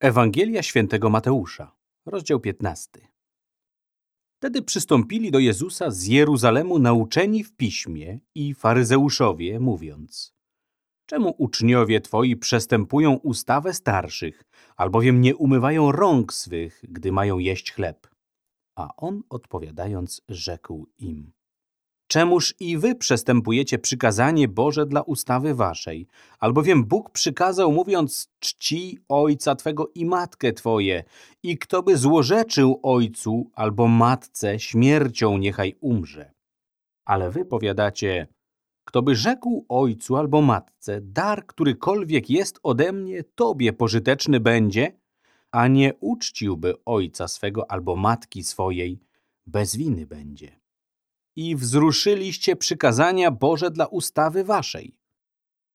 Ewangelia świętego Mateusza, rozdział 15. Wtedy przystąpili do Jezusa z Jeruzalemu nauczeni w piśmie i faryzeuszowie, mówiąc Czemu uczniowie twoi przestępują ustawę starszych, albowiem nie umywają rąk swych, gdy mają jeść chleb? A on odpowiadając rzekł im Czemuż i wy przestępujecie przykazanie Boże dla ustawy waszej? Albowiem Bóg przykazał, mówiąc, czci ojca twego i matkę twoje, i kto by złorzeczył ojcu albo matce, śmiercią niechaj umrze. Ale wy powiadacie, kto by rzekł ojcu albo matce, dar którykolwiek jest ode mnie, tobie pożyteczny będzie, a nie uczciłby ojca swego albo matki swojej, bez winy będzie i wzruszyliście przykazania Boże dla ustawy waszej.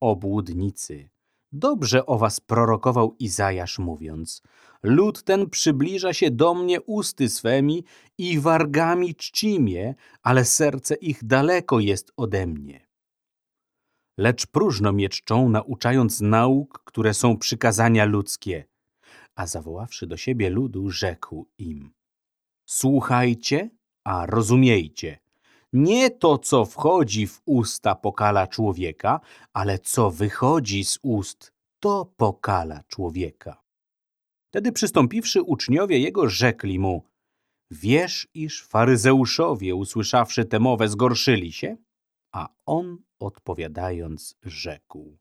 Obłudnicy, dobrze o was prorokował Izajasz mówiąc, lud ten przybliża się do mnie usty swemi i wargami czci mnie, ale serce ich daleko jest ode mnie. Lecz próżno mnie czczą, nauczając nauk, które są przykazania ludzkie. A zawoławszy do siebie ludu, rzekł im, słuchajcie, a rozumiejcie. Nie to, co wchodzi w usta pokala człowieka, ale co wychodzi z ust, to pokala człowieka. Wtedy przystąpiwszy uczniowie jego rzekli mu, wiesz, iż faryzeuszowie, usłyszawszy tę mowę, zgorszyli się? A on odpowiadając rzekł,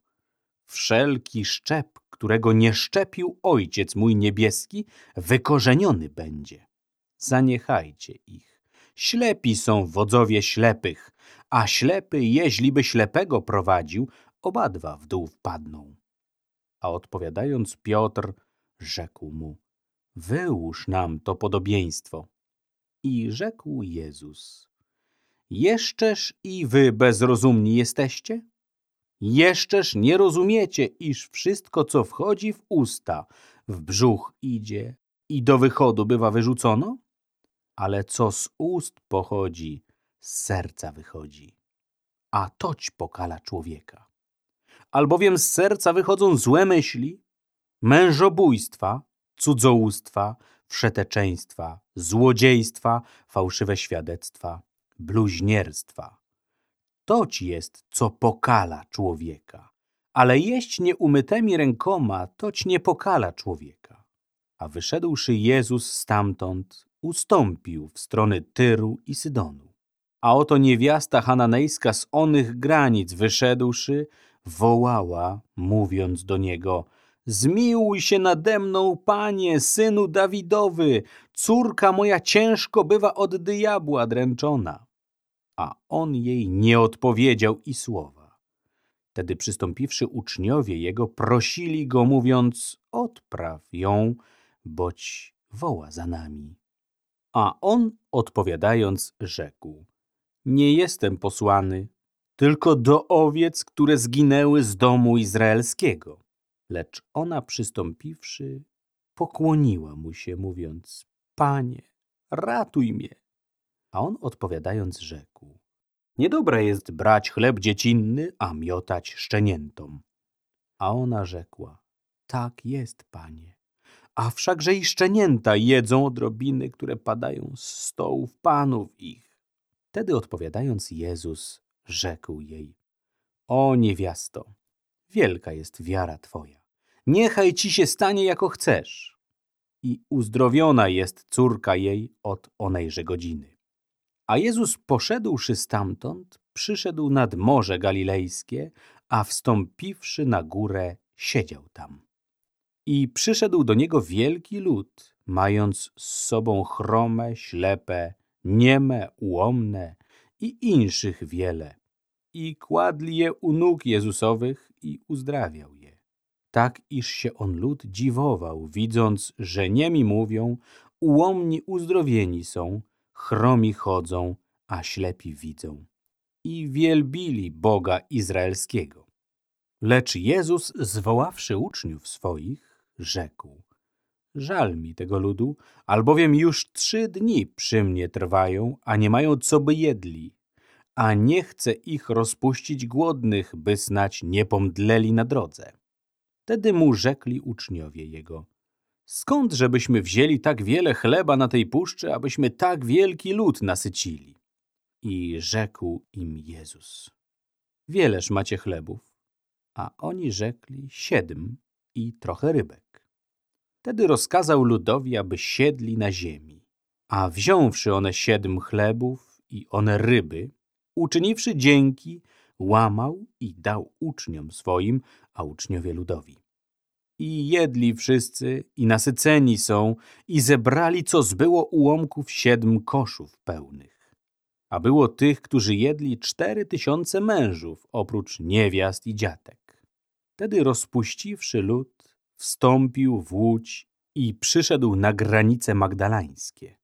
wszelki szczep, którego nie szczepił Ojciec mój niebieski, wykorzeniony będzie. Zaniechajcie ich. Ślepi są wodzowie ślepych, a ślepy, jeźliby ślepego prowadził, obadwa w dół wpadną. A odpowiadając Piotr, rzekł mu, wyłóż nam to podobieństwo. I rzekł Jezus, jeszczeż i wy bezrozumni jesteście? Jeszczeż nie rozumiecie, iż wszystko, co wchodzi w usta, w brzuch idzie i do wychodu bywa wyrzucono? Ale co z ust pochodzi, z serca wychodzi, a toć pokala człowieka. Albowiem z serca wychodzą złe myśli, mężobójstwa, cudzołóstwa, wszeteczeństwa, złodziejstwa, fałszywe świadectwa, bluźnierstwa. Toć jest, co pokala człowieka, ale jeść nieumytymi rękoma, toć nie pokala człowieka. A wyszedłszy Jezus stamtąd, ustąpił w stronę Tyru i Sydonu. A oto niewiasta hananejska z onych granic wyszedłszy, wołała, mówiąc do niego Zmiłuj się nade mną, panie, synu Dawidowy, córka moja ciężko bywa od diabła dręczona. A on jej nie odpowiedział i słowa. Wtedy przystąpiwszy uczniowie jego prosili go, mówiąc Odpraw ją, boć woła za nami. A on odpowiadając rzekł, nie jestem posłany, tylko do owiec, które zginęły z domu izraelskiego. Lecz ona przystąpiwszy, pokłoniła mu się, mówiąc, Panie, ratuj mnie. A on odpowiadając rzekł, niedobre jest brać chleb dziecinny, a miotać szczeniętom. A ona rzekła, tak jest, Panie a wszakże i szczenięta jedzą odrobiny, które padają z stołów panów ich. Wtedy odpowiadając Jezus, rzekł jej, o niewiasto, wielka jest wiara twoja, niechaj ci się stanie jako chcesz. I uzdrowiona jest córka jej od onejże godziny. A Jezus poszedłszy stamtąd, przyszedł nad Morze Galilejskie, a wstąpiwszy na górę, siedział tam. I przyszedł do niego wielki lud, mając z sobą chrome, ślepe, nieme, ułomne i inszych wiele. I kładli je u nóg Jezusowych i uzdrawiał je. Tak, iż się on lud dziwował, widząc, że niemi mówią, ułomni uzdrowieni są, chromi chodzą, a ślepi widzą. I wielbili Boga Izraelskiego. Lecz Jezus, zwoławszy uczniów swoich, rzekł. Żal mi tego ludu, albowiem już trzy dni przy mnie trwają, a nie mają co by jedli. A nie chcę ich rozpuścić głodnych, by snać nie pomdleli na drodze. Wtedy mu rzekli uczniowie jego. Skąd żebyśmy wzięli tak wiele chleba na tej puszczy, abyśmy tak wielki lud nasycili? I rzekł im Jezus. Wieleż macie chlebów? A oni rzekli siedm i trochę rybek. Wtedy rozkazał ludowi, aby siedli na ziemi. A wziąwszy one siedm chlebów i one ryby, uczyniwszy dzięki, łamał i dał uczniom swoim, a uczniowie ludowi. I jedli wszyscy, i nasyceni są, i zebrali, co zbyło ułomków siedm koszów pełnych. A było tych, którzy jedli cztery tysiące mężów, oprócz niewiast i dziatek. Wtedy rozpuściwszy lud, wstąpił w łódź i przyszedł na granice magdalańskie.